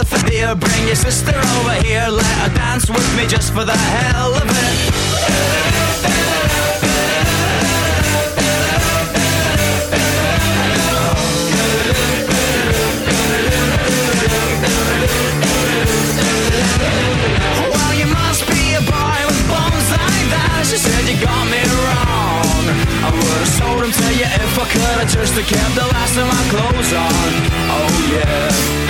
yourself a beer, bring your sister over here, let her dance with me just for the hell of it. could have just kept the last of my clothes on. Oh yeah. Call me up, take me down with you when you go. I could be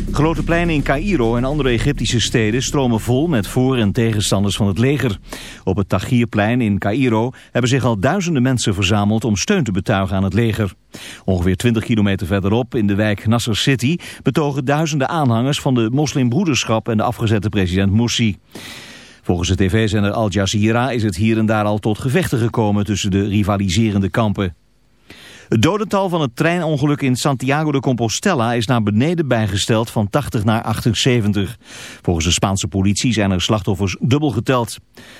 Grote pleinen in Cairo en andere Egyptische steden stromen vol met voor- en tegenstanders van het leger. Op het Tahrirplein in Cairo hebben zich al duizenden mensen verzameld om steun te betuigen aan het leger. Ongeveer 20 kilometer verderop in de wijk Nasser City betogen duizenden aanhangers van de moslimbroederschap en de afgezette president Morsi. Volgens de tv-zender Al Jazeera is het hier en daar al tot gevechten gekomen tussen de rivaliserende kampen. Het dodental van het treinongeluk in Santiago de Compostela is naar beneden bijgesteld van 80 naar 78. Volgens de Spaanse politie zijn er slachtoffers dubbel geteld.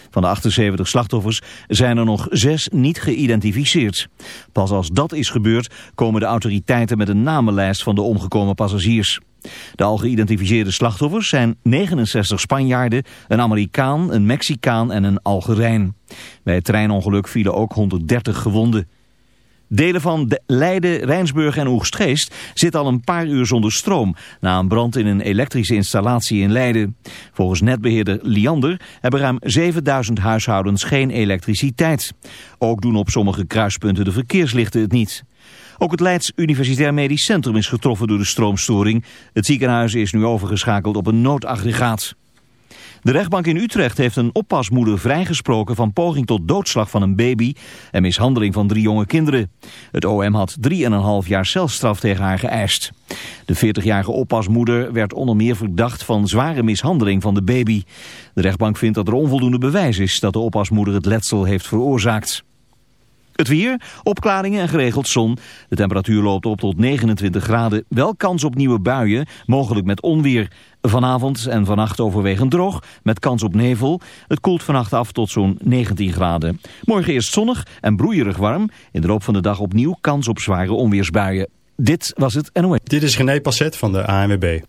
Van de 78 slachtoffers zijn er nog zes niet geïdentificeerd. Pas als dat is gebeurd komen de autoriteiten met een namenlijst van de omgekomen passagiers. De al geïdentificeerde slachtoffers zijn 69 Spanjaarden, een Amerikaan, een Mexicaan en een Algerijn. Bij het treinongeluk vielen ook 130 gewonden. Delen van Leiden, Rijnsburg en Oegstgeest zitten al een paar uur zonder stroom... na een brand in een elektrische installatie in Leiden. Volgens netbeheerder Liander hebben ruim 7000 huishoudens geen elektriciteit. Ook doen op sommige kruispunten de verkeerslichten het niet. Ook het Leids Universitair Medisch Centrum is getroffen door de stroomstoring. Het ziekenhuis is nu overgeschakeld op een noodaggregaat. De rechtbank in Utrecht heeft een oppasmoeder vrijgesproken van poging tot doodslag van een baby en mishandeling van drie jonge kinderen. Het OM had 3,5 jaar celstraf tegen haar geëist. De 40-jarige oppasmoeder werd onder meer verdacht van zware mishandeling van de baby. De rechtbank vindt dat er onvoldoende bewijs is dat de oppasmoeder het letsel heeft veroorzaakt. Het weer, opklaringen en geregeld zon. De temperatuur loopt op tot 29 graden. Wel kans op nieuwe buien, mogelijk met onweer. Vanavond en vannacht overwegend droog, met kans op nevel. Het koelt vannacht af tot zo'n 19 graden. Morgen eerst zonnig en broeierig warm. In de loop van de dag opnieuw kans op zware onweersbuien. Dit was het NOS. Dit is René Passet van de ANWB.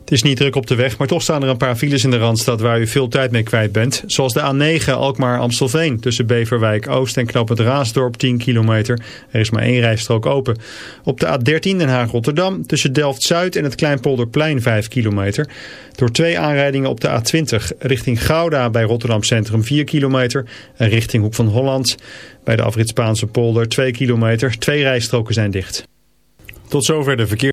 Het is niet druk op de weg, maar toch staan er een paar files in de Randstad waar u veel tijd mee kwijt bent. Zoals de A9 Alkmaar-Amstelveen tussen Beverwijk Oost en Knap het Raasdorp 10 kilometer. Er is maar één rijstrook open. Op de A13 Den Haag-Rotterdam tussen Delft-Zuid en het Kleinpolderplein 5 kilometer. Door twee aanrijdingen op de A20 richting Gouda bij Rotterdam Centrum 4 kilometer. En richting Hoek van Holland bij de afrit Spaanse polder 2 kilometer. Twee rijstroken zijn dicht. Tot zover de verkeer.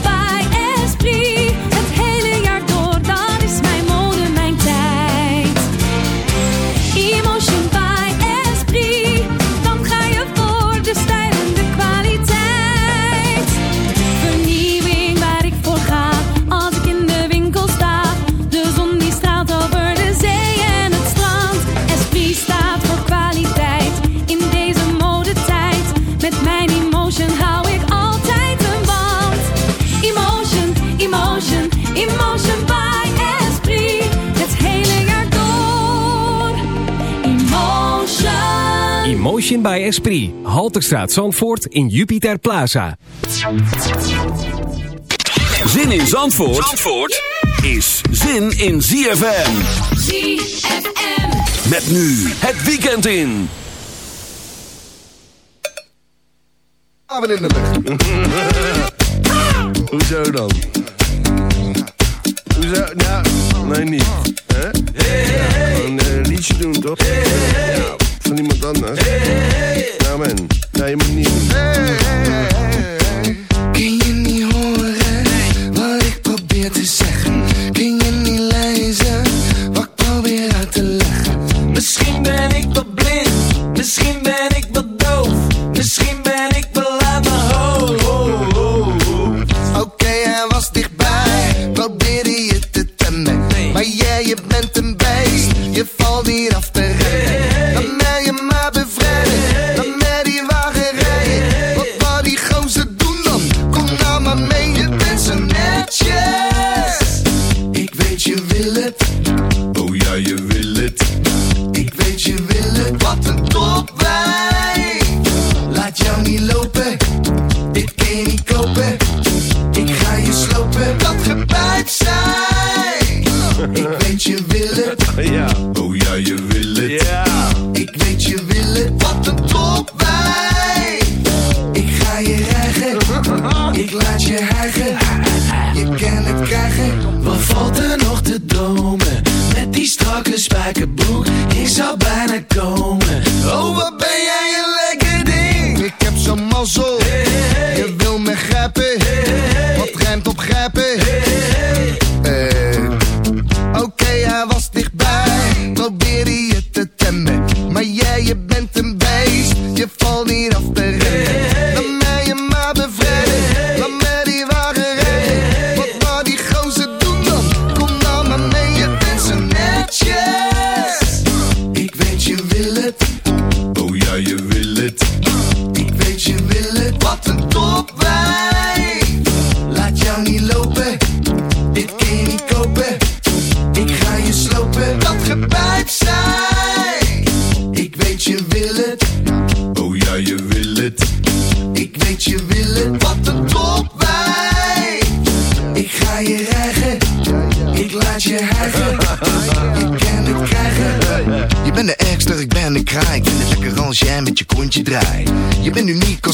Emotion by Esprit. Halterstraat Zandvoort in Jupiter Plaza. Zin in Zandvoort, Zandvoort is zin in ZFM. ZFM. Met nu het weekend in. Avond in de lucht. Hoezo dan? Hoezo? Nou, nee niet. Hè? Gewoon eh, een liedje doen, toch? Ja, van anders. Nou man, nee, je moet niet doen. Kun je niet horen wat ik probeer te zeggen? Kun je niet lezen wat ik probeer uit te leggen? Misschien ben ik wel blind, misschien ben ik wel doof, misschien ben ik wel aan de ho, ho, ho, ho. Oké, hij was dichtbij, probeerde je te temmen. Maar jij, je bent een beest, je valt niet af te Je slopen, dat gepijp zijn. Ik weet je wil het, Ja. Oh ja, je wil het. Ja. ik weet je wil het. Wat een topwijk. Ik ga je rijgen, ik laat je hijgen. Je kan het krijgen. Wat valt er nog te dromen? Met die strakke spijkerbroek, ik zou bijna komen. Oh, wat ben jij een lekker ding. Ik heb zo'n mazzel. Je wil me grijpen.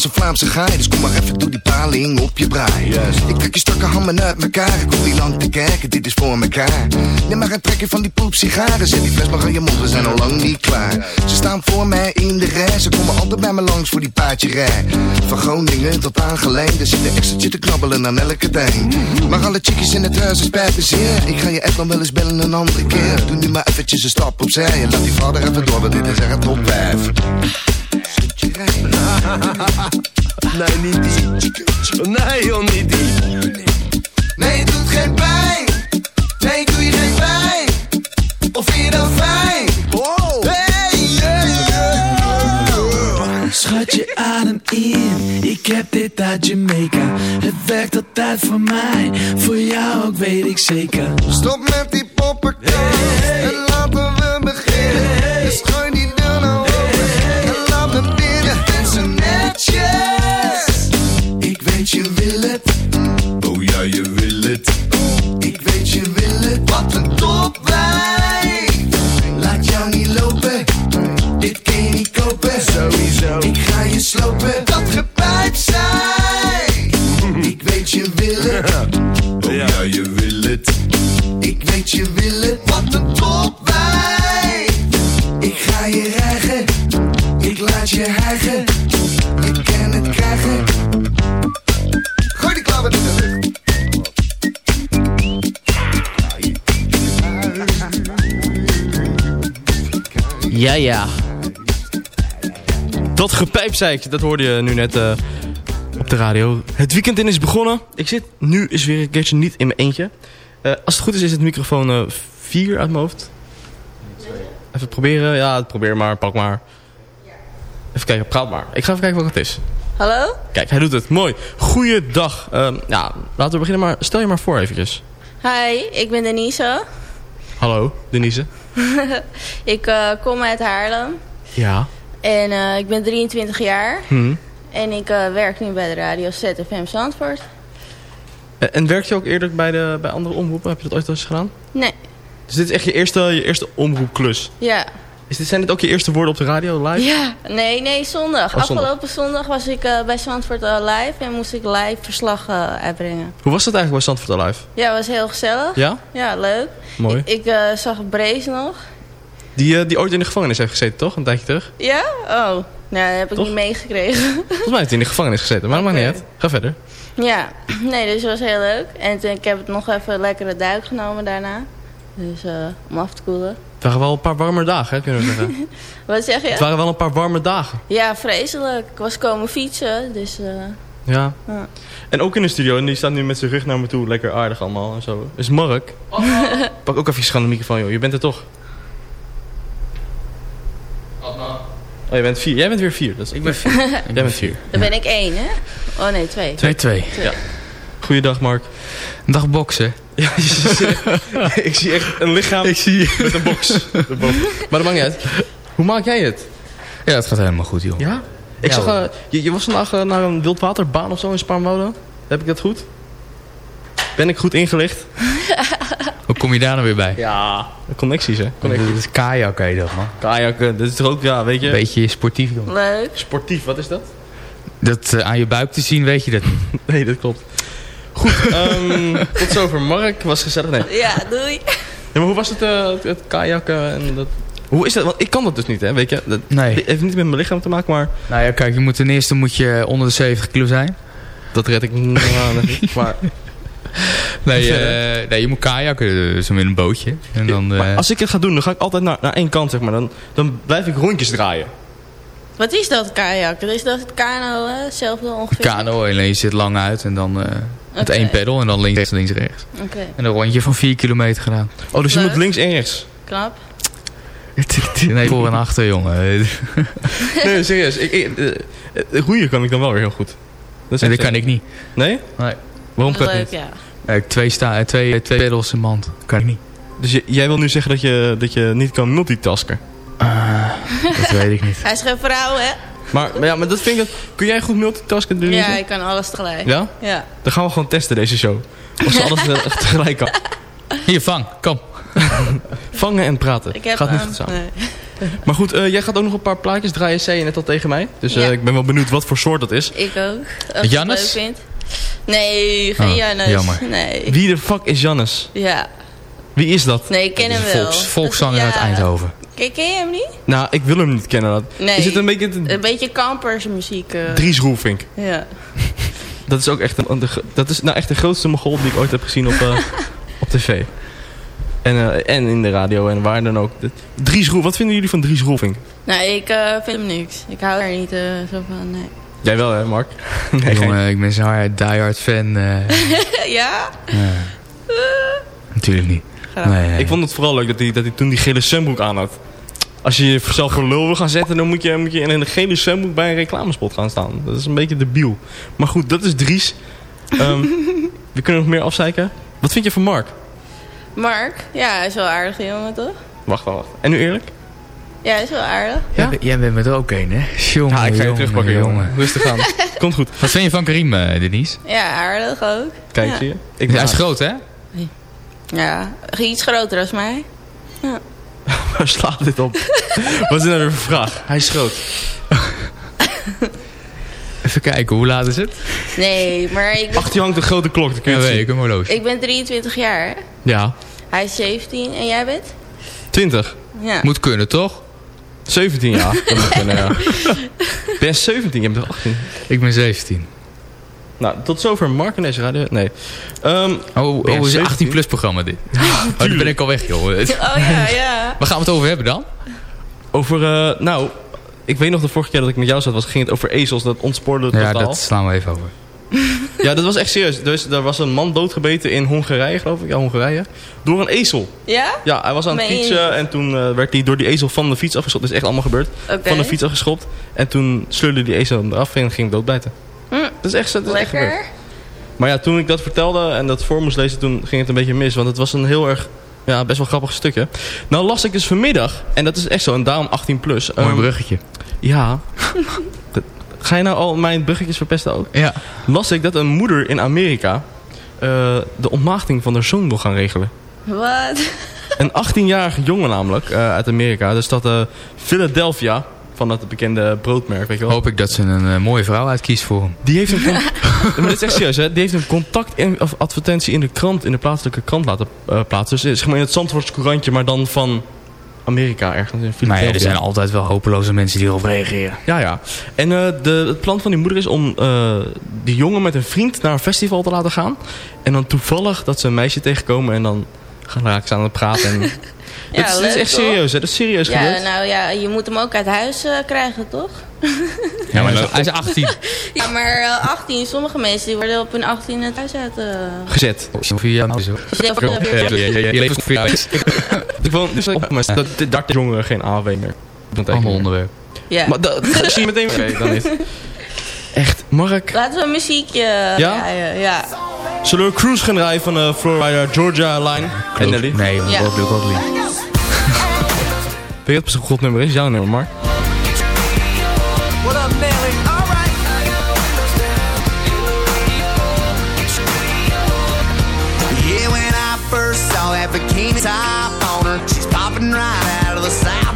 Een Vlaamse gaai, dus kom maar even doe die paling op je braai. Ik trek je strakke handen uit elkaar, ik hoef niet lang te kijken, dit is voor mekaar. Neem maar een trekje van die poep sigaren, zet die fles nog aan je mond, we zijn al lang niet klaar. Ze staan voor mij in de rij, ze komen altijd bij me langs voor die paardjerij. Van Groningen tot aan Geleen, er zit een extraatje te knabbelen aan elke ding. Maar alle chickies in het huis is spijt me zeer. Ik ga je echt nog wel eens bellen een andere keer. Doe nu maar eventjes een stap opzij en laat die vader even door, want dit is echt top 5. Nee, niet die. Nee, joh, niet die. Nee, het doet geen pijn. Nee, doe je geen pijn. Of vind je dat fijn? Wow. Hey, yeah, yeah. Schat je adem in, ik heb dit uit Jamaica. Het werkt altijd voor mij, voor jou ook weet ik zeker. Stop met die poppenkast en laten we beginnen. Dus gooi die weet je wil het, Oh ja, je wil het. ik weet je wil het. Wat een topwijk. Laat jou niet lopen, dit kun je niet kopen. Sowieso. slopen, dat gepijp zij. Ik weet je wil het, oh ja je wil het. Ik weet je wil het, wat een topwijf. Ik ga je rijgen, ik laat je hijgen. Ja, ja. Dat gepijp, zei ik. Dat hoorde je nu net eh, op de radio. Het weekend in is begonnen. Ik zit nu is weer een keertje niet in mijn eentje. Eh, als het goed is, is het microfoon 4 uit mijn hoofd. Even proberen. Ja, probeer maar. Pak maar. Even kijken, praat maar. Ik ga even kijken wat het is. Hallo? Kijk, hij doet het. Mooi. Goeiedag. Ehm ja, laten we beginnen. Maar stel je maar voor eventjes. Hi, ik ben Denise. Hallo, Denise. ik eh, kom uit Haarlem. Ja. En eh, ik ben 23 jaar. Hm. En ik eh, werk nu bij de radio ZFM Zandvoort. En, en werk je ook eerder bij, de, bij andere omroepen? Heb je dat ooit eens gedaan? Nee, Dus dit is echt je eerste, je eerste omroepklus. ja. Is dit, zijn dit ook je eerste woorden op de radio live? Ja, nee, nee, zondag. Oh, zondag. Afgelopen zondag was ik eh, bij Zandvoort eh, live en moest ik live verslag eh, uitbrengen. Hoe was dat eigenlijk bij Zandvoort Live? Ja, was heel gezellig. Ja? Ja, leuk. Mooi. Ik eh, zag Brace nog. Die, die ooit in de gevangenis heeft gezeten, toch? Een tijdje terug. Ja? Oh, nou, dat heb ik Toch? niet meegekregen. Volgens mij heeft hij in de gevangenis gezeten, maar dat maakt niet uit. Ga verder. Ja, nee, dus het was heel leuk. En ik heb het nog even een lekkere duik genomen daarna. Dus eh, om af te koelen. Het waren wel een paar warme dagen, hè, kunnen we zeggen. Wat zeg je? Het waren wel een paar warme dagen. Ja, vreselijk. Ik was komen fietsen, dus... eh, Ja. ja. En ook in de studio, en die staat nu met zijn rug naar me toe. Lekker aardig allemaal en zo. Is Mark. Pak ook even je de microfoon, joh. Je bent er toch. Oh, je bent vier. Jij bent weer vier. Dat is... Ik ben vier. Jij bent vier. Dan ben ik één, hè? Oh nee, twee. 2-2. Ja. Goeiedag, Mark. Dag boksen. Ja, ik zie echt een lichaam Ik zie met een box. erboven. Maar dat maakt niet uit. Hoe maak jij het? Ja, het gaat helemaal goed, joh. Ja? Ik Ja, zag, eh, je, je was vandaag eh, naar een wildwaterbaan of zo in Spaarnwoude. Heb ik dat goed? Ben ik goed ingelicht? Hoe kom je daar nou weer bij? Ja. Connecties, hè? Connecties. Dat is kajak, heet dat, man. Kajakken, dat is toch ook, ja, weet je... Beetje sportief, joh. Leuk. Sportief, wat is dat? Dat eh, aan je buik te zien, weet je dat niet. Nee, dat klopt. Goed, ehm, tot zover. Mark was gezellig. Nee. Ja, doei. Ja, maar hoe was het, eh, het, kajakken en dat... Hoe is dat? Want ik kan dat dus niet, hè? Weet je? Dat Nee. heeft niet met mijn lichaam te maken, maar Nou ja, kijk, je moet ten eerste moet je onder de 70 kilo zijn. dat red ik nog niet. Maar, Nee, eh, nee je moet kajakken, dus met een bootje. En dan, maar eh, als ik het ga doen, dan ga ik altijd naar, naar één kant, zeg maar. Dan, dan blijf ik rondjes draaien. Wat is dat kajak? Is dat het kano, hè? Hetzelfde ongeveer? kano, alleen je zit lang uit en dan eh met één pedal en dan links, rechts, links, rechts. Oké, En een rondje van 4 kilometer gedaan. Oh, dus je moet links en rechts. knap. Nee, voor en achter, jongen. Nee, serieus. Ik, ik, eh, eh, roeien kan ik dan wel weer heel goed. Dat, Nee, kan eh, ik niet. Nee? Nee. Waarom kan Leuk, het niet? ja. Ja, ik twee, sta, twee, twee pedals in mand. Kan ik niet. Dus je- jij wil nu zeggen dat je, dat je niet kan multitasken? Ah, dat weet ik niet. Hij is geen vrouw, hè? Maar, maar ja, maar dat vind ik... Kun jij goed multitasken? Denise? Ja, ik kan alles tegelijk. Ja? Ja. Dan gaan we gewoon testen deze show. Of ze alles eh, tegelijk kan. Hier, vang. Kom. Vangen en praten. Ik heb Gaat niet hem. goed samen. Nee. Maar goed, eh, jij gaat ook nog een paar plaatjes draaien, zei je net al tegen mij. Dus eh, Ja. ik ben wel benieuwd wat voor soort dat is. Ik ook. Als je Jannes? het leuk vindt. Nee, geen Oh, Jannes. jammer. Nee. Wie de fuck is Jannes? Ja. Wie is dat? Nee, ik ken hem wel. Volks, volkszanger uit. Eindhoven. Ken, ken je hem niet? Nou, ik wil hem niet kennen. Dat. Nee. Is het een beetje... een- Een beetje kampersmuziek. eh. Dries Roelvink. Ja. Dat is ook echt, een, de, dat is nou echt de grootste mogol die ik ooit heb gezien op, eh, op tv. En, eh, en in de radio en waar dan ook. Dries Roel, wat vinden jullie van Dries Roelvink? Nou, ik eh, vind hem niks. Ik hou er niet eh, zo van, nee. Jij wel hè, Mark? Nee, Jongen, ik ben zo'n hard- diehard fan. eh, ja? ja. Natuurlijk niet. Grappig. Nee, nee. Ik vond het vooral leuk dat hij, dat hij toen die gele zwembroek aan had. Als je jezelf voor lul wil gaan zetten, dan moet je, moet je in een gele zwembroek bij een reclamespot gaan staan. Dat is een beetje debiel. Maar goed, dat is Dries. Ehm, we kunnen nog meer afzeiken. Wat vind je van Mark? Mark? Ja, hij is wel een aardige jongen, toch? Wacht, wacht, wacht. En nu eerlijk? Ja, hij is wel aardig. Jij, bent- jij bent met er ook een, hè? Jongen, Ja, ik ga je jongen, terugpakken, jongen. Rustig aan. Komt goed. Wat vind je van Karim, eh, Denise? Ja, aardig ook. Kijk, Ja. zie je? Ik Hij is groot, hè? Ja, iets groter als mij. Waar slaat dit op? Wat is nou weer voor vraag? Hij is groot. Even kijken, hoe laat is het? Nee, maar ik ben, Achter je hangt een grote klok, dat kun je Ja, weet ik, een horloge. ik ben 23 jaar. hè? Ja, Hij is 17 en jij bent? 20. Ja. Moet kunnen, toch? 17 jaar. Dat moet kunnen, ja. Ben je 17? Je bent toch 18? Ik ben 17. Nou, tot zover Mark en deze radio. Nee. Ehm Oh, oh is een 17? 18 plus programma dit. oh, dan ben ik al weg, joh. Oh ja, ja. Waar gaan we het over hebben dan? Over, eh, nou, ik weet nog de vorige keer dat ik met jou zat, was, ging het over ezels. Dat ontspoorde het Ja, totaal. dat slaan we even over. Ja, dat was echt serieus. Dus, er was een man doodgebeten in Hongarije, geloof ik. Ja, Hongarije. Door een ezel. Ja? Ja, hij was aan het fietsen en toen eh, werd hij door die ezel van de fiets afgeschopt. Dat is echt allemaal gebeurd. Oké. Van de fiets afgeschopt. En toen sleurde die ezel hem eraf en ging hem doodbijten. Hm, Dat is echt, dat is echt Lekker. gebeurd. Maar ja, toen ik dat vertelde en dat voor moest lezen, toen ging het een beetje mis. Want het was een heel erg, ja, best wel grappig stukje. Nou las ik dus vanmiddag, en dat is echt zo, en daarom 18 plus. Mooi ehm, bruggetje. Ja. Ga je nou al mijn bruggetjes verpesten ook? Ja. Las ik dat een moeder in Amerika eh, de ontmaagding van haar zoon wil gaan regelen. Wat? Een 18-jarige jongen namelijk, eh, uit Amerika. De stad eh, Philadelphia, van het bekende broodmerk, weet je wel. Hoop ik dat ze een eh, mooie vrouw uitkiest voor hem. Die heeft een, maar dit is echt serieus, hè? Die heeft een contactadvertentie in de krant, in de plaatselijke krant laten eh, plaatsen. Dus zeg maar in het Zandvoorts courantje, maar dan van Amerika ergens in Maar Philadelphia. ja, er zijn altijd wel hopeloze mensen die erop reageren. Ja, ja. En eh, de, het plan van die moeder is om eh, die jongen met een vriend naar een festival te laten gaan. En dan toevallig dat ze een meisje tegenkomen en dan gaan ze aan het praten. En... Ja, het, is, echt toch? serieus, hè? Dat is serieus Ja, gebeurd. nou ja, je moet hem ook uit huis eh, krijgen, toch? Ja, maar hij is 18. Ja, maar eh, 18, sommige mensen die worden op hun 18 het huis uit... eh Gezet. Vier jaar oud is Je leeft vier jaar. Ik wil dus dat dat- daar jongeren geen AW meer. Dat Ander onderwerp. Ja. Maar dat, dat zie je meteen. Oké, dan niet. Echt, Mark. Laten we een muziekje Ja? draaien, ja. Zullen we een cruise gaan draaien van de Florida Georgia Line? En Nelly? Nee, dat lukt ook niet. Weet je wat een goed nummer is? Jouw nummer, Mark. Top on her, she's popping right out of the South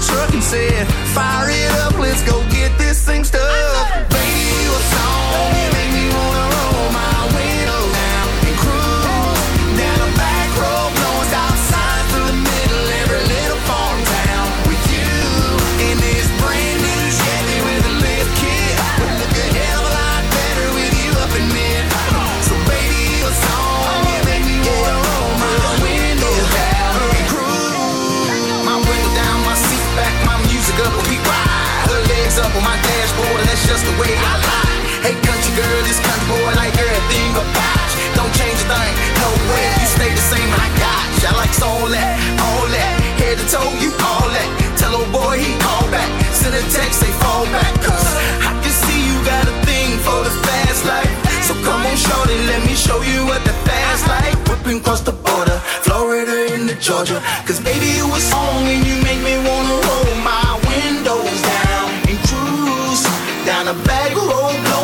truck and said, Fire it up, let's go way I lie. Hey, country girl, this country boy like everything but bosh. Don't change a thing, no way. You stay the same, I got you. I like all that, all that. Head to toe, you all that. Tell old boy he call back. Send a text, say fall back. Cause I can see you got a thing for the fast life. So come on, shorty, let me show you what the fast life. Whipping across the border, Florida into Georgia. Cause baby, you was song and you make me wanna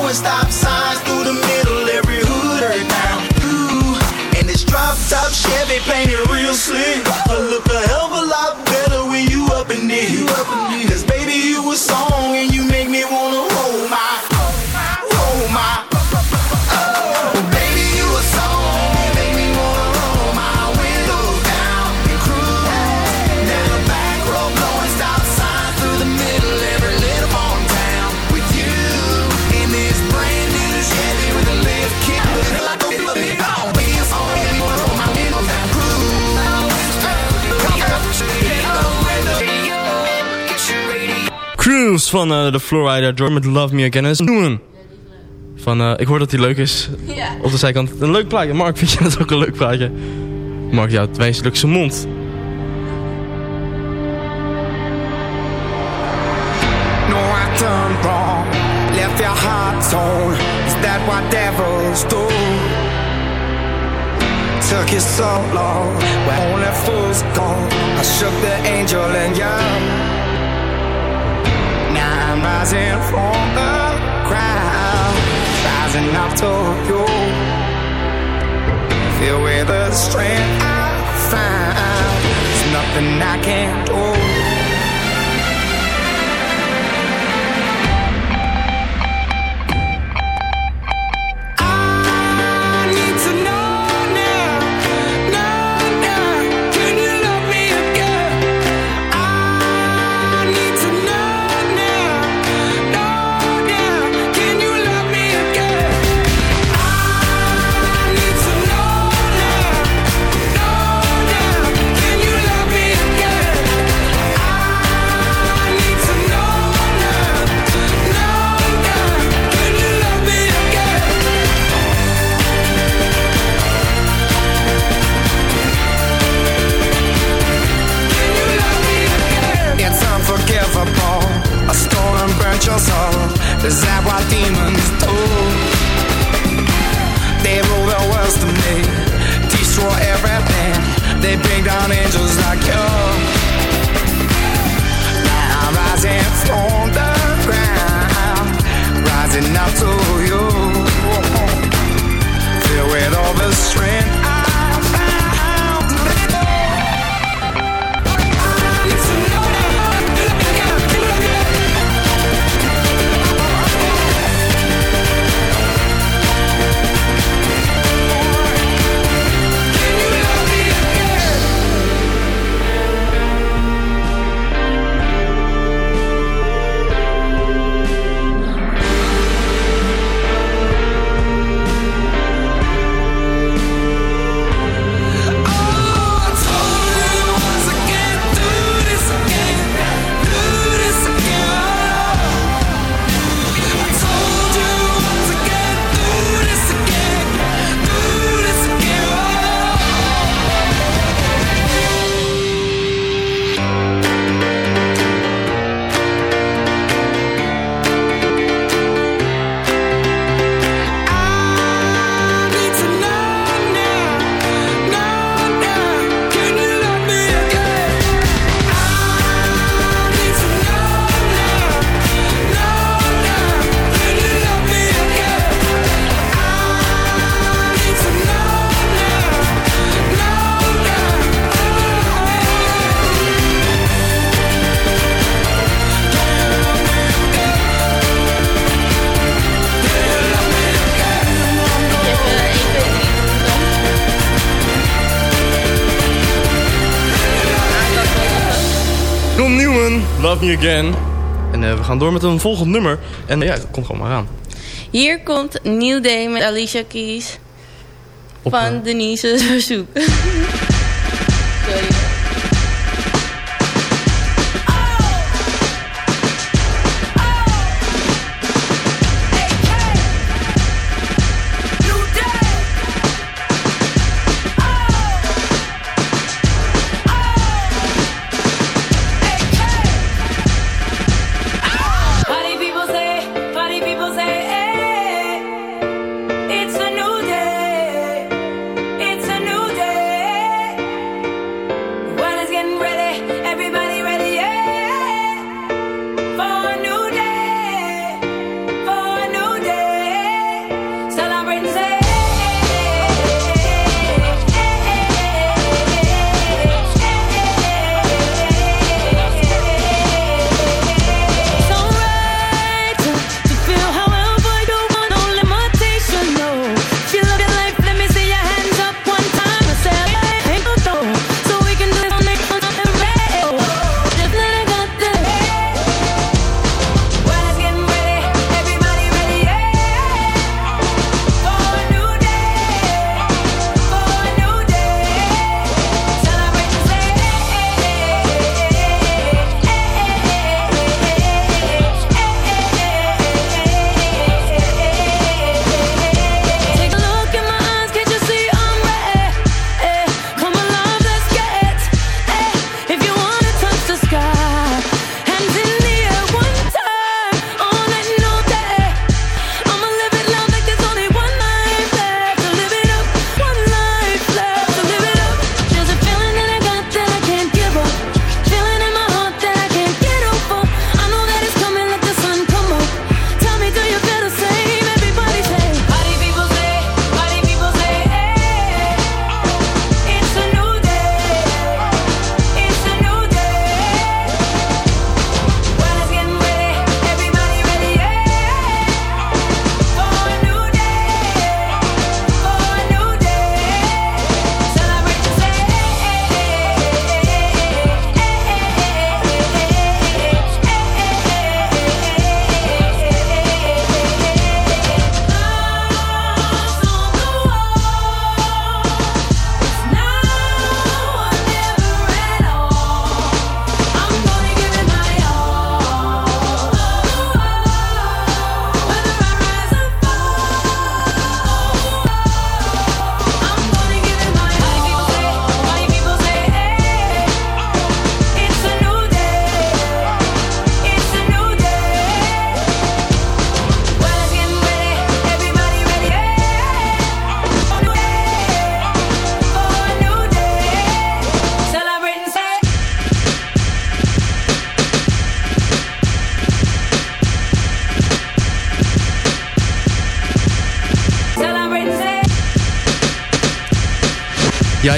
blowing stop signs through the middle, every hood or town. Ooh, and this drop top Chevy painted real slick. I look a hell of a lot better when you up in it. Cause baby, you a song and you Van eh, de Florida George met Love Me Again. Is Newman. Van, eh, ik hoor dat hij leuk is. Ja. Op de zijkant. Een leuk plaatje. Mark, vind je dat ook een leuk plaatje? Mark, jouw wijselijkse mond. No, I done wrong. Left your heart torn. Is that what devils do? Took you so long. When only fools gone. I shook the angel and young. Rising from the ground. Rising up to you. Filled with the strength I found. There's nothing I can't do. Is Me Again. En eh, we gaan door met een volgend nummer. En eh, ja, kom gewoon maar aan. Hier komt New Day met Alicia Keys. Op, van Denise Verzoek.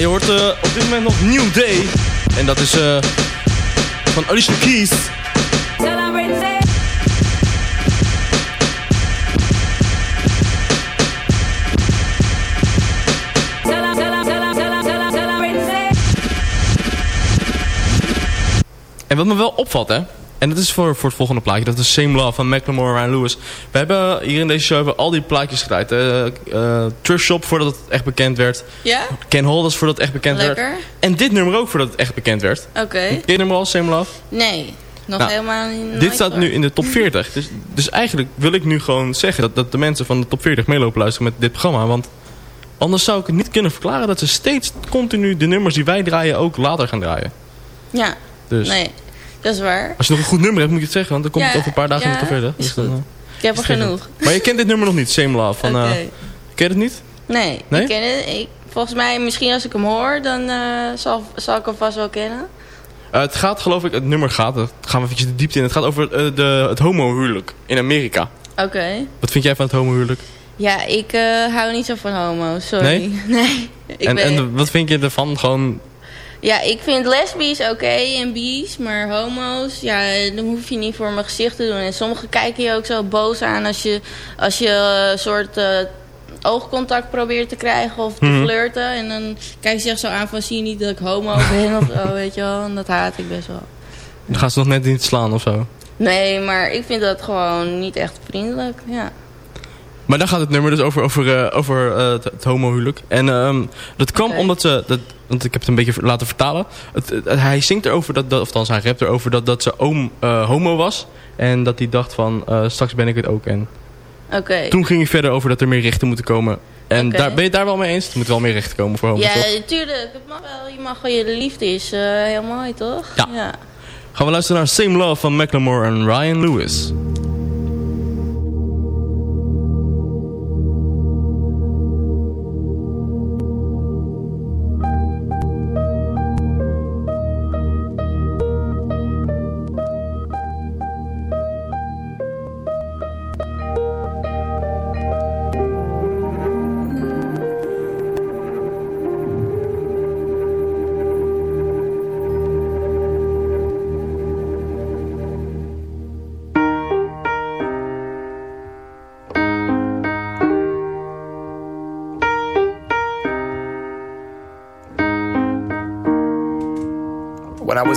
je hoort eh, op dit moment nog New Day. En dat is eh, van Alicia Keys. En wat me wel opvalt, hè. En dat is voor, voor het volgende plaatje. Dat is Same Love van Macklemore en Lewis. We hebben hier in deze show hebben al die plaatjes gedraaid. Uh, uh, Thrift Shop voordat het echt bekend werd. Ja? Ken Holders voordat het echt bekend Lekker. werd. En dit nummer ook voordat het echt bekend werd. Oké. Ken je het nummer al, Same Love? Nee, nog Nou, helemaal niet. Dit staat nu in de top 40. Dus, dus eigenlijk wil ik nu gewoon zeggen dat, dat de mensen van de top 40 meelopen luisteren met dit programma. Want anders zou ik het niet kunnen verklaren dat ze steeds continu de nummers die wij draaien ook later gaan draaien. Ja, Dus nee, dat is waar. als je nog een goed nummer hebt moet je het zeggen, want dan komt Ja, het over een paar dagen de ja, top 40. is Dus dan, eh, Ik heb er genoeg. Maar je kent dit nummer nog niet, Same Love. Van, eh, Oké. ken je het niet? Nee, Nee? ik ken het. Ik, volgens mij, misschien als ik hem hoor, dan eh, zal, zal ik hem vast wel kennen. Eh, het gaat geloof ik, het nummer gaat, dat gaan we eventjes de diepte in. Het gaat over eh, de, het homohuwelijk in Amerika. Oké. Wat vind jij van het homohuwelijk? Ja, ik eh, hou niet zo van homo's, sorry. Nee? Nee. Ik en, ben- en wat vind je ervan? Gewoon, Ja, ik vind lesbisch oké en bi's, maar homo's, ja, dan hoef je niet voor mijn gezicht te doen. En sommigen kijken je ook zo boos aan als je, als je eh, een soort eh, oogcontact probeert te krijgen of te Mhm. flirten. En dan kijk je zich zo aan van, zie je niet dat ik homo ben of zo, weet je wel. En dat haat ik best wel. dan gaan ze nog net niet slaan of zo. Nee, maar ik vind dat gewoon niet echt vriendelijk, ja. Maar daar gaat het nummer dus over, over, eh, over eh, het, het homohuwelijk. En ehm, dat kwam omdat ze... Dat, want ik heb het een beetje laten vertalen. Het, het- hij zingt erover, dat, dat, of althans hij rapt erover dat, dat zijn oom eh, homo was. En dat hij dacht van, straks ben ik het ook. En Oké. toen ging hij verder over dat er meer rechten moeten komen. En daar, ben je het daar wel mee eens? Er moeten wel meer rechten komen voor homo's, Ja, toch? tuurlijk. Het mag wel. Je mag wel je liefde is eh, heel mooi, toch? Ja. Gaan we luisteren naar Same Love van Macklemore en Ryan Lewis.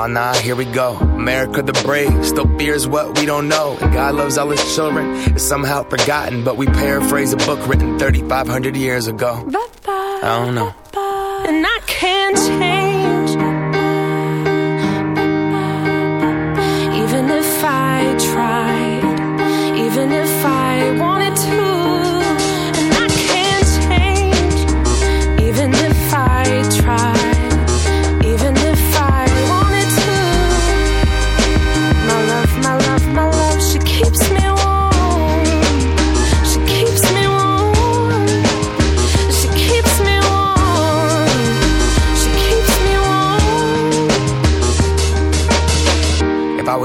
Oh nah, here we go. America the brave still fears what we don't know. And God loves all his children. It's somehow forgotten, but we paraphrase a book written 3,500 years ago. I don't know. And I can't change. Even if I tried, even if I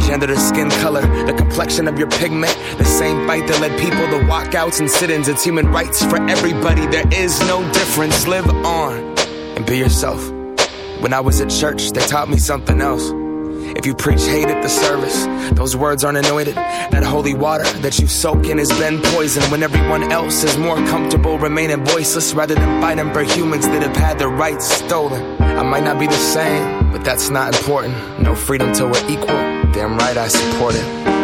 gender to skin color, the complexion of your pigment. The same fight that led people to walkouts and sit ins. It's human rights for everybody. There is no difference. Live on and be yourself. When I was at church, they taught me something else. If you preach hate at the service, those words aren't anointed. That holy water that you soak in has been poisoned when everyone else is more comfortable remaining voiceless rather than fighting for humans that have had their rights stolen. I might not be the same, but that's not important. No freedom till we're equal. Damn right I support it.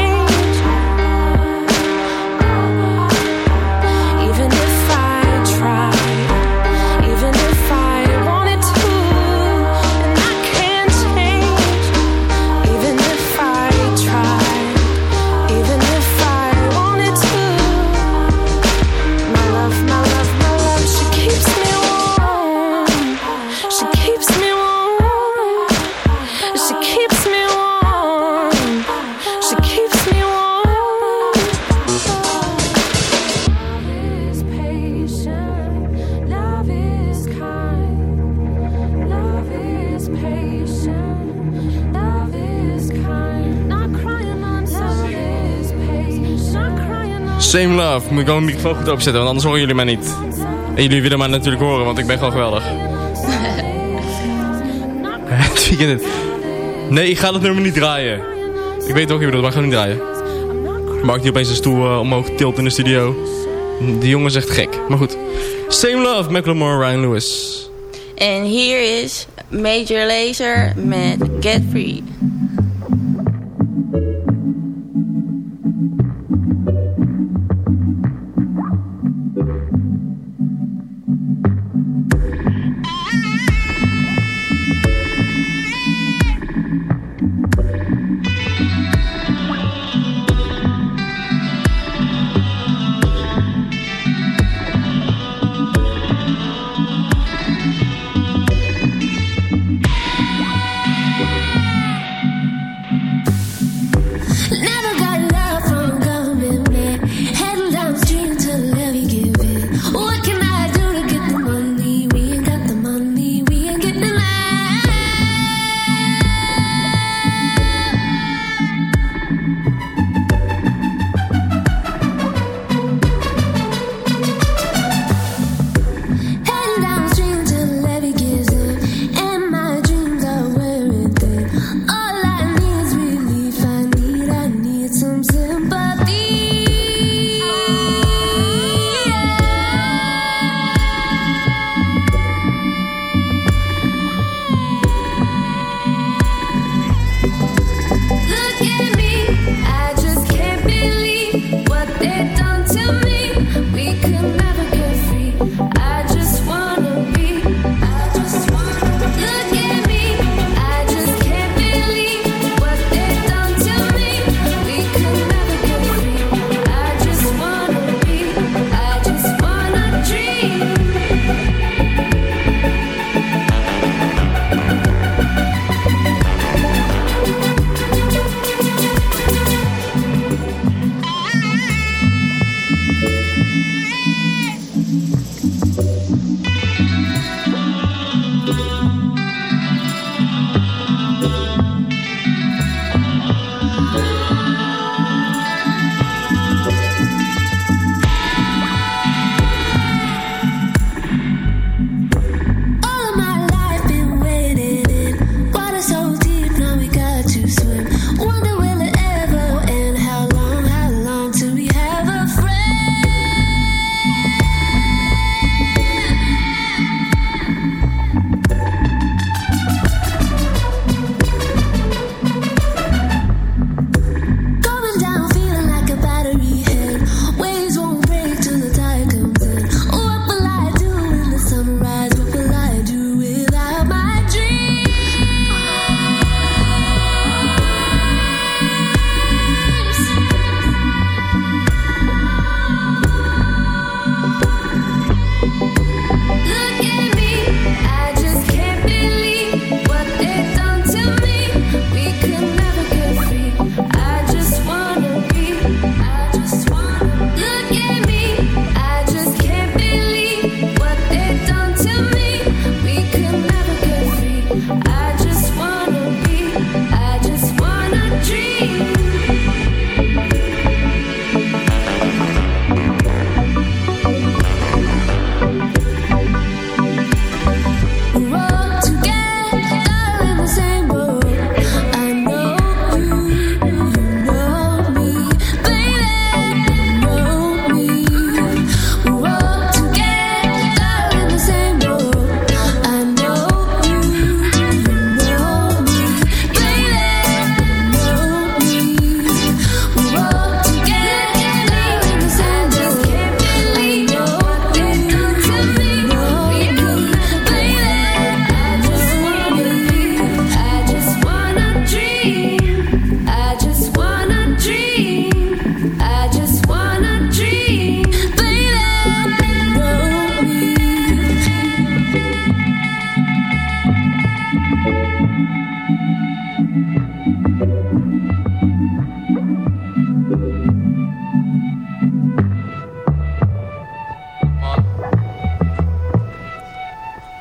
Same Love. Moet ik gewoon mijn microfoon goed opzetten, want anders horen jullie mij niet. En jullie willen mij natuurlijk horen, want ik ben gewoon geweldig. Nee, ik ga dat nummer niet draaien. Ik weet ook je bedoelt, maar ik ga niet draaien. Mark die opeens een stoel eh, omhoog tilt in de studio. Die jongen echt gek. Maar goed. Same Love, Macklemore, Ryan Lewis. En hier is Major Lazer met Get Free.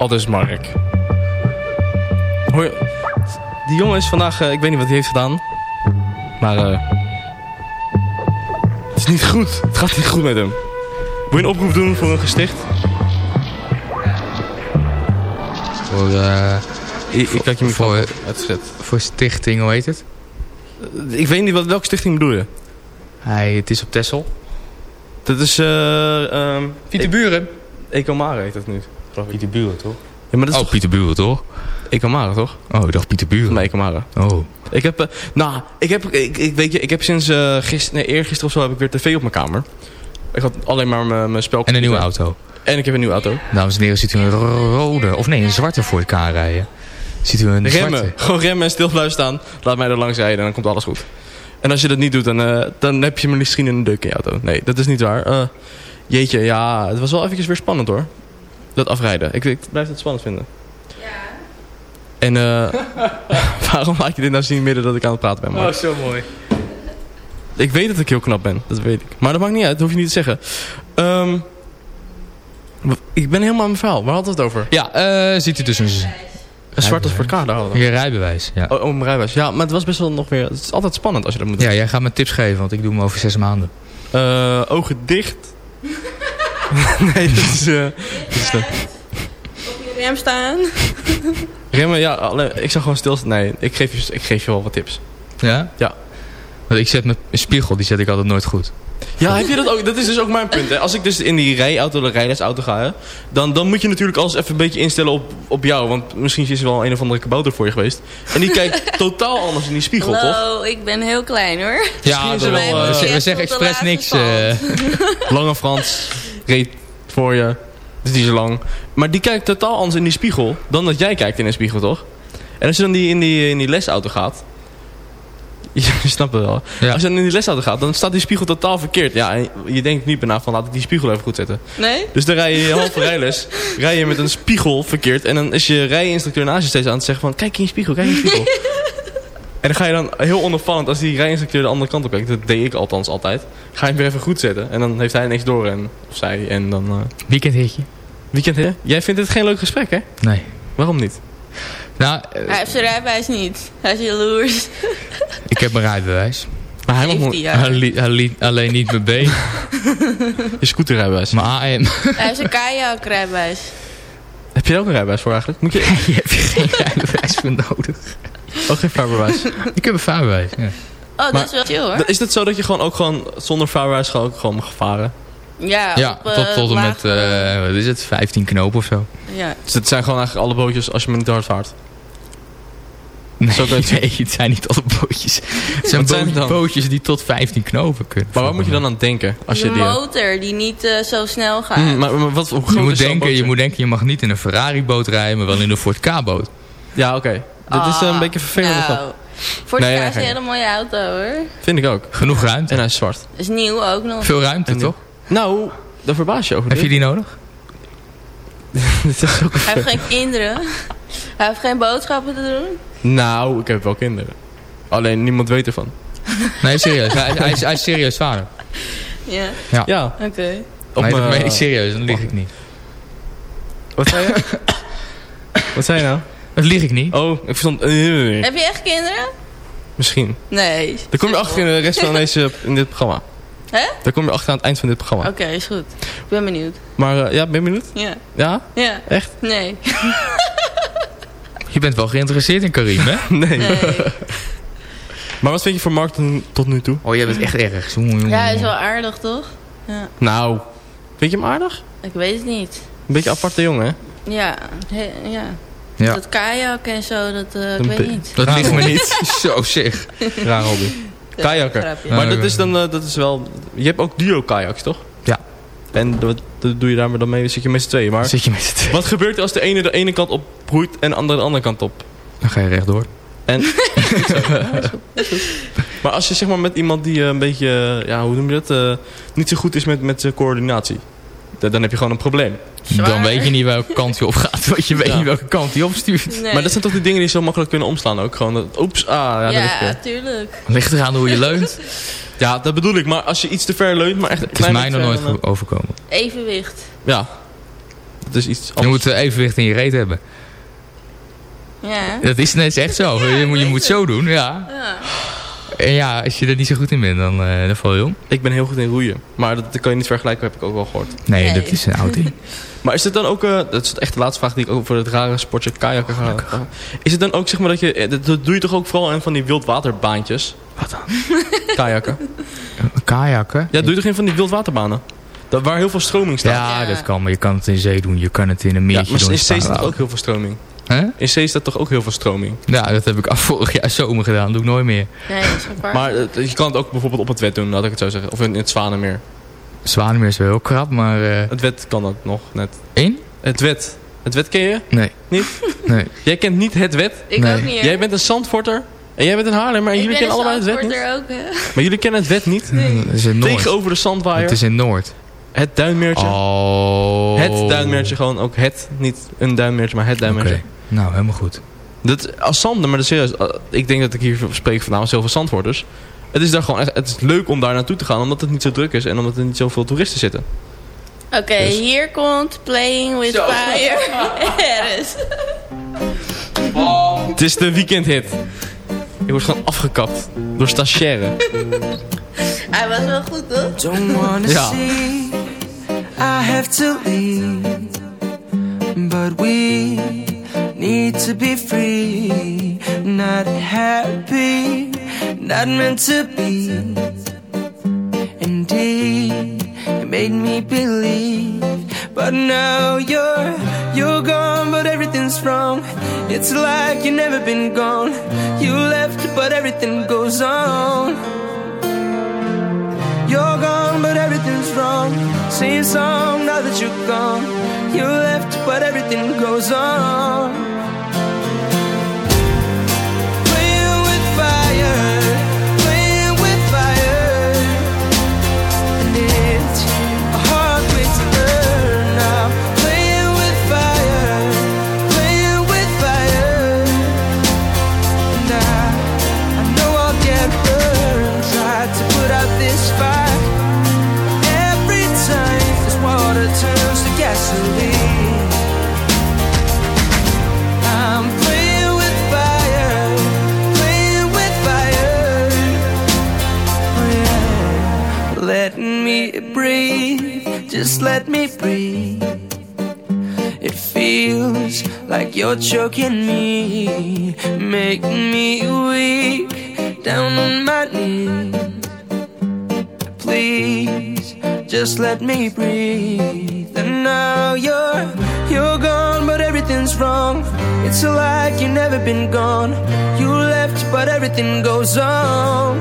Aldus Mark. Hoor je, die jongen is vandaag, eh, ik weet niet wat hij heeft gedaan. Maar eh het is niet goed. Het gaat niet goed met hem. Wil je een oproep doen voor een gesticht? Voor, eh Ik, ik kijk je voor, microfoon uitgezet. voor stichting, hoe heet het? Ik weet niet wat, welke stichting bedoel je? Hij, het is op Texel. Dat is... eh um, Pieter Buren. Ecomare heet het nu. Pieter Buren, toch? Ja, maar dat is Oh, Pieter Buren, toch? Toch? Oh, ik dacht Pieter Buren. Nee, Ecomare. Oh. Ik heb, eh, nou, ik heb, ik, ik, weet je, ik heb sinds uh, gister, nee, eergisteren of zo heb ik weer tv op mijn kamer. Ik had alleen maar mijn spel. En een nieuwe auto. En ik heb een nieuwe auto. Dames en heren, ziet u een rode, of nee, een zwarte Ford K rijden. Ziet u een remmen. zwarte. Gewoon remmen en stil blijven staan. Laat mij er langs rijden en dan komt alles goed. En als je dat niet doet, dan, uh, dan heb je misschien een deuk in je auto. Nee, dat is niet waar. Uh, jeetje, ja, het was wel eventjes weer spannend hoor. Dat afrijden. Ik, ik blijf het spannend vinden. Ja. En uh, waarom laat je dit nou zien midden dat ik aan het praten ben? Maar... Oh, zo mooi. Ik weet dat ik heel knap ben, dat weet ik. Maar dat maakt niet uit, dat hoef je niet te zeggen. Um, ik ben helemaal aan mijn verhaal. Waar hadden we het over? Ja, uh, ziet u dus een... Een zwarte voor elkaar, daar hadden we Je rijbewijs, ja. Oh, oh, mijn rijbewijs. Ja, maar het was best wel nog weer... Het is altijd spannend als je dat moet doen. Ja, jij gaat me tips geven, want ik doe hem over zes maanden. Uh, ogen dicht. nee, dat is... Uh, is Op je rem staan. Remmen, ja. Alleen, ik zag gewoon stilstaan. Nee, ik geef, je, ik geef je wel wat tips. Ja? Ja. Want ik zet mijn spiegel, die zet ik altijd nooit goed. Ja, heb je dat ook? Dat is dus ook mijn punt. Hè. Als ik dus in die rijauto, de rijlesauto ga, hè, dan, dan moet je natuurlijk alles even een beetje instellen op, op jou. Want misschien is er wel een of andere kabouter voor je geweest. En die kijkt totaal anders in die spiegel, Hallo, toch? ik ben heel klein hoor. Ja, is wel, uh, we, we zeggen expres niks. Uh... Lange Frans, reed voor je. Dus die is lang. Maar die kijkt totaal anders in die spiegel dan dat jij kijkt in een spiegel, toch? En als je dan die, in, die, in die lesauto gaat, je snapt het wel. Ja. Als je dan in die lesauto gaat, dan staat die spiegel totaal verkeerd. Ja, en je denkt niet bijna van laat ik die spiegel even goed zetten. Nee? Dus dan rij je je halve rijles, rij je met een spiegel verkeerd. En dan is je rijinstructeur naast je steeds aan het zeggen van kijk in je spiegel, kijk in je spiegel. en dan ga je dan heel onopvallend, als die rijinstructeur de andere kant op kijkt, dat deed ik althans altijd. Ga je hem weer even goed zetten. En dan heeft hij niks door en, of zij. En dan... Uh... Weekendhitje. Weekendhitje? Jij vindt dit geen leuk gesprek, hè? Nee. Waarom niet? Nou, uh, hij heeft zijn rijbewijs niet. Hij is jaloers. ik heb mijn rijbewijs. Maar hij moet alleen, alleen niet mijn B. Je scooterrijbewijs. Mijn AM. Hij heeft een kajakrijbewijs. Heb je er ook een rijbewijs voor eigenlijk? Moet je... je hebt geen rijbewijs voor nodig. Ook geen vaarbewijs? ik heb een vaarbewijs, ja. Oh, dat is wel chill hoor. Is het zo dat je gewoon ook gewoon zonder vaarbewijs gewoon, gewoon mag varen? Ja, ja op, uh, tot, tot en met, uh, wat is het, 15 knopen of zo. Ja. Dus het zijn gewoon eigenlijk alle bootjes als je maar niet hard vaart? Nee, zo nee, het zijn niet alle bootjes. Het zijn, boot, zijn bootjes die tot 15 knopen kunnen. Maar waar moet je dan aan denken? Als de je die, motor die niet uh, zo snel gaat. Mm, maar, maar wat, hoe je, moet denken, je moet denken, je mag niet in een Ferrari boot rijden, maar wel in een Ford K-boot. Ja, oké. Okay. Dat ah, is uh, een beetje vervelend. Nou, Ford nee, is een hele mooie auto hoor. Vind ik ook. Genoeg ruimte. En hij is zwart. Is nieuw ook nog. Veel ruimte, toch? Nou, daar verbaas je over. Heb je die nodig? hij heeft geen kinderen. Hij heeft geen boodschappen te doen. Nou, ik heb wel kinderen. Alleen niemand weet ervan. Nee, serieus. hij, hij, is, hij is serieus vader. Ja? Ja. ja. Oké. Okay. Nee, dat meen ik serieus. Dan lieg ik niet. Wat zei je? Wat zei je nou? Dat lieg ik niet. Oh, ik verstond... Uh, heb je echt kinderen? Misschien. Nee. Daar kom je achter in de rest van deze, in dit programma. Hè? Daar kom je achter aan het eind van dit programma. Oké, okay, is goed. Ik ben benieuwd. Maar uh, ja, ben je benieuwd? Ja. Ja? Ja. Echt? Nee. Je bent wel geïnteresseerd in Karim, hè? nee. nee. maar wat vind je van Mark tot nu toe? Oh, jij bent echt erg. Ja, hij is wel aardig, toch? Ja. Nou, vind je hem aardig? Ik weet het niet. Een beetje aparte jongen, hè? Ja, he, ja. Ja. Dat kajak en zo, dat uh, ik weet niet. Dat ligt me niet. zo zeg. Raar hobby. Kajakken. Maar dat is dan, uh, dat is wel... Je hebt ook duo kajaks, toch? Ja. En wat, dat doe je daar maar dan mee? Zit je met z'n tweeën. Maar zit je met z'n tweeën. Wat gebeurt er als de ene de ene kant op broeit en de andere de andere kant op? Dan ga je rechtdoor. En... maar als je zeg maar met iemand die uh, een beetje... Ja, hoe noem je dat? Uh, niet zo goed is met, met zijn coördinatie. Dan heb je gewoon een probleem. Zwaar. Dan weet je niet welke kant je op gaat. Want je weet ja. niet welke kant hij opstuurt. Nee. Maar dat zijn toch die dingen die zo makkelijk kunnen omslaan ook. Gewoon dat, oeps, ah, ja, ja dat tuurlijk. Ligt eraan hoe je leunt. ja, dat bedoel ik. Maar als je iets te ver leunt, maar echt... Het is mij nog nooit dan, overkomen. Evenwicht. Ja. Dat is iets Je moet eh, evenwicht in je reet hebben. Ja. Dat is, is echt zo. je moet, je moet zo doen, ja. Ja. En ja, als je er niet zo goed in bent, dan, eh dan val je om. Ik ben heel goed in roeien. Maar dat, dat kan je niet vergelijken, heb ik ook wel gehoord. Nee, Nee. dat is een oud ding. Maar is het dan ook, eh, dat is echt de laatste vraag die ik over het rare sportje kajakken ga Is het dan ook, zeg maar, dat je, eh, dat, dat doe je toch ook vooral in van die wildwaterbaantjes? Wat dan? Kajakken. Kajakken? Ja, doe je toch in van die wildwaterbanen? Dat, waar heel veel stroming staat. Ja, dat kan. Maar je kan het in zee doen. Je kan het in een Ja, meertje maar doen. in zee staat ook heel veel stroming. Hè? In zee staat toch ook heel veel stroming. Ja, dat heb ik af vorig jaar zomer gedaan. Dat doe ik nooit meer. Nee, dat is gevaarlijk. Maar eh, je kan het ook bijvoorbeeld op het wet doen, laat ik het zo zeggen. Of in het Zwanenmeer. Zwanemeer is wel heel krap, maar... eh, Het wet kan dat nog net. in? Het wet. Het wet ken je? Nee. Niet? Nee. Jij kent niet het wet? ik nee. ook niet. Jij bent een Zandvorter en jij bent een Haarlem, maar ik jullie kennen allebei het wet niet. ook, hè. Maar jullie kennen het wet niet? Het is in Noord. Tegenover de Zandwaaier. Het is in Noord. Het duinmeertje. Oh. Het duinmeertje gewoon. Ook het. Niet een duinmeertje, maar het duinmeertje. Nou, helemaal goed. Dat, als Sander, maar dat is serieus. eh, Ik denk dat ik hier spreek van namens heel veel Zandvoorters. Het is daar gewoon echt, het is leuk om daar naartoe te gaan. Omdat het niet zo druk is. En omdat er niet zoveel toeristen zitten. Oké, Dus- hier komt Playing with Fire. Het is de weekendhit. Je wordt gewoon afgekapt. Door stagiaire. Hij was wel goed, toch? Don't wanna Ja. see I have to leave But we need to be free. Not happy. Not meant to be. Indeed It made me believe. But now you're You're gone but everything's wrong. It's like you've never been gone. You left but everything goes on. You're gone, but everything's wrong. Same song now that you're gone. You left, but everything goes on. Just let me breathe. It feels like you're choking me, making me weak, down on my knees. Please, just let me breathe. And now you're you're gone, but everything's wrong. It's like you've never been gone. You left, but everything goes on.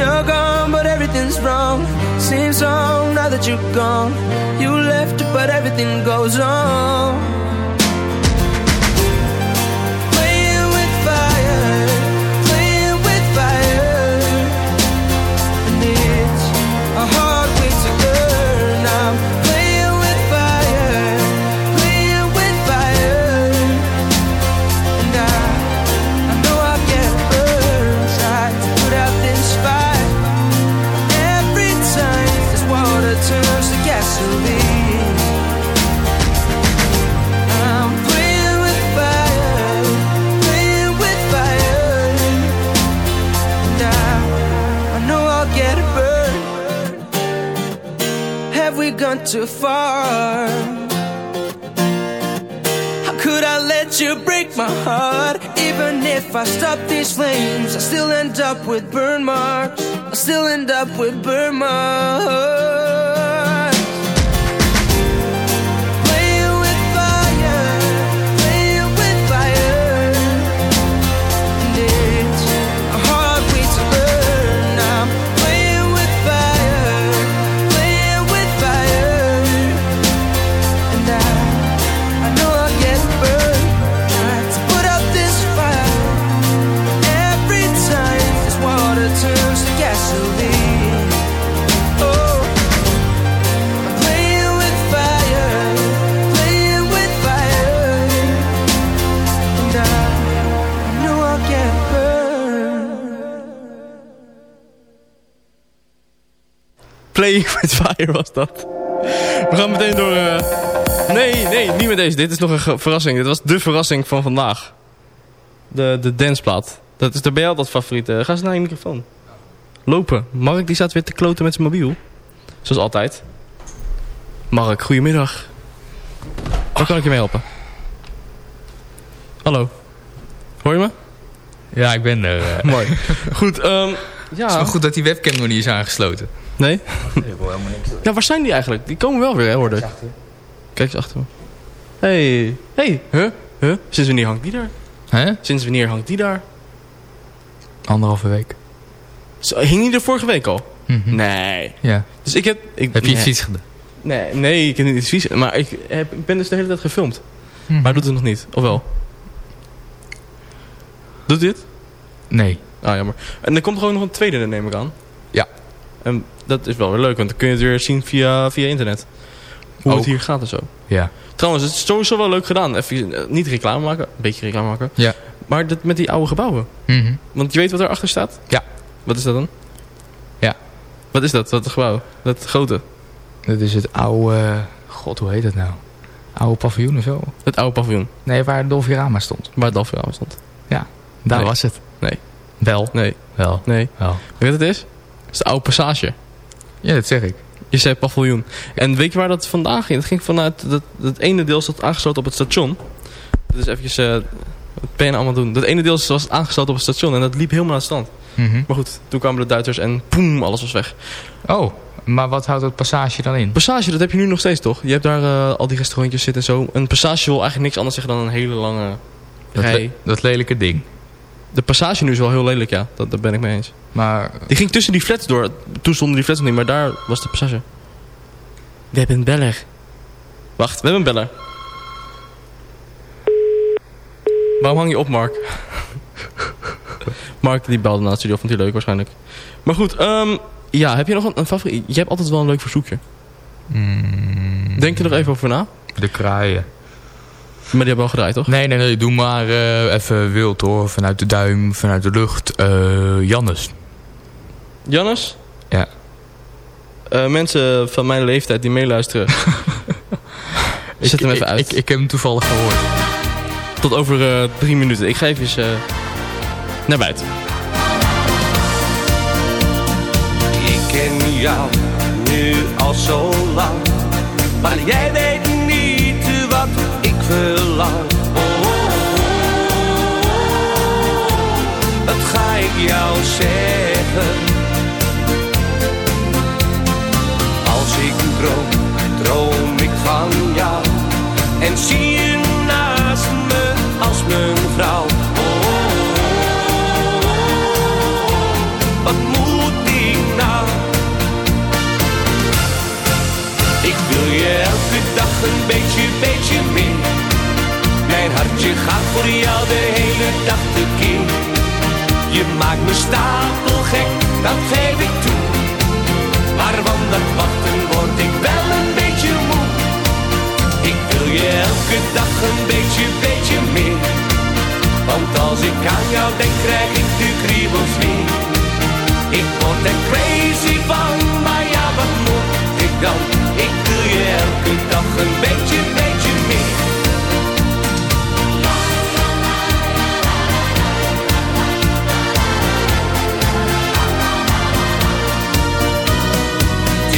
You're gone, but everything's wrong. Same song now that you're gone. You left, but everything goes on. Too far? How could I let you break my heart? Even if I stop these flames, I still end up with burn marks. I still end up with burn marks. Playing with Fire was dat. We gaan meteen door... eh, Nee, nee, niet met deze. Dit is nog een verrassing. Dit was de verrassing van vandaag. De, de danceplaat. Dat is de bij jou dat favoriet. Eh, ga eens naar je microfoon. Lopen. Mark die staat weer te kloten met zijn mobiel. Zoals altijd. Mark, goedemiddag. Waar kan ik je mee helpen? Hallo. Hoor je me? Ja, ik ben er. eh. Mooi. Goed, ehm ja. Het is wel goed dat die webcam nog niet is aangesloten. Nee? Ja, waar zijn die eigenlijk? Die komen wel weer, hè, hoor ik. Kijk eens achter me. Hey. Hey. Huh? Huh? Sinds wanneer hangt die daar? Hè? Sinds wanneer hangt die daar? Anderhalve week. Zo, hing die er vorige week al? Mhm. Nee. Ja. Dus ik heb... Ik, Heb je iets nee. vies gedaan? Nee, nee, ik heb niet iets vies. Maar ik, heb, ik ben dus de hele tijd gefilmd. Mhm. Maar doet het nog niet. Of wel? Doet dit? Nee. Ah, jammer. En er komt gewoon nog een tweede, neem ik aan. Ja. En dat is wel weer leuk, want dan kun je het weer zien via, via internet. Hoe het hier gaat en zo. Ja. Trouwens, het is sowieso wel leuk gedaan. Even, eh, niet reclame maken, een beetje reclame maken. Ja. Maar dat met die oude gebouwen. Mhm. Want je weet wat erachter staat? Ja. Wat is dat dan? Ja. Wat is dat, dat gebouw? Dat grote? Dat is het oude... God, hoe heet het nou? Oude paviljoen of zo? Het oude paviljoen. Nee, waar Dolfirama stond. Waar Dolfirama stond. Ja, daar Nee. was het. Nee. Wel. Nee. Wel. Nee. Wel. Weet je wat het is? Het is de oude passage. Ja, dat zeg ik. Je zei paviljoen. En weet je waar dat vandaan ging? Het ging vanuit dat, dat ene deel zat aangesloten op het station. Dus eventjes, eh wat ben je allemaal doen? Dat ene deel was aangesloten op het station en dat liep helemaal aan stand. Mhm. Maar goed, toen kwamen de Duitsers en poem, alles was weg. Oh, maar wat houdt dat passage dan in? Passage, dat heb je nu nog steeds toch? Je hebt daar eh, al die restaurantjes zitten en zo. Een passage wil eigenlijk niks anders zeggen dan een hele lange Dat, rij. le- dat lelijke ding. De passage nu is wel heel lelijk, ja. Dat, daar ben ik mee eens. Maar Die ging tussen die flats door. Toen stonden die flats nog niet, maar daar was de passage. We hebben een beller. Wacht, we hebben een beller. Waarom hang je op, Mark? Mark die belde naar het studio, vond hij leuk waarschijnlijk. Maar goed, ehm, ja, heb je nog een, een favoriet? Je hebt altijd wel een leuk verzoekje. Denk er nog even over na. de kraaien. Maar die hebben we al gedraaid, toch? Nee, nee, nee. Doe maar eh, even wild hoor. Vanuit de duim, vanuit de lucht. eh Jannes. Jannes? Ja. Eh, mensen van mijn leeftijd die meeluisteren. Zet hem even ik, uit. Ik, ik heb hem toevallig gehoord. Tot over eh, drie minuten. Ik ga even eh, naar buiten. Ik ken jou nu al zo lang, maar jij weet wat ga ik jou zeggen? Als ik droom, droom ik van jou en zie je naast me als mijn vrouw. Wat moet ik nou? Ik wil je elke dag een beetje, beetje meer. Hartje gaat voor jou de hele dag tekeer. Je maakt me stapelgek, dat geef ik toe. Maar van dat wachten word ik wel een beetje moe. Ik wil je elke dag een beetje, beetje meer. Want als ik aan jou denk, krijg ik de kriebels weer. Ik word er crazy van, maar ja, wat moet ik dan? Ik wil je elke dag een beetje, beetje meer.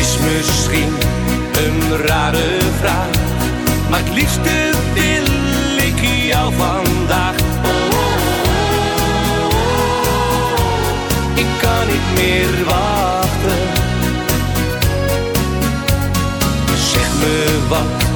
Is misschien een rare vraag, maar het liefste wil ik jou vandaag. Ik kan niet meer wachten. Zeg me wat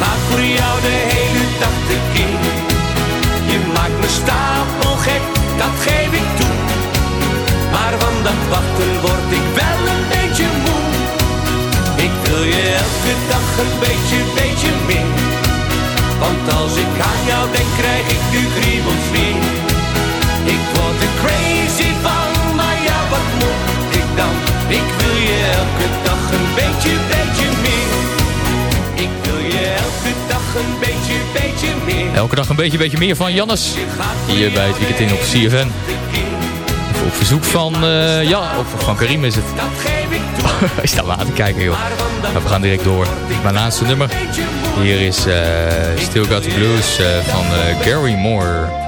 gaat voor jou de hele dag tekeer. Je maakt me stapelgek, dat geef ik toe. Maar van dat wachten word ik wel een beetje moe. Ik wil je elke dag een beetje, beetje meer. Want als ik aan jou denk, krijg ik nu kriebels weer. Ik word er crazy van, maar ja, wat moet Ik wil je elke dag een beetje, beetje een beetje, beetje meer. Elke dag een beetje, beetje meer van Jannes. Hier bij het weekend in op CFN. Op verzoek van, eh, ja, of van Karim is het. Hij staat maar aan te kijken, joh. Maar we gaan direct door. Mijn laatste nummer. Hier is eh, Still Got the Blues eh, van Gary Moore.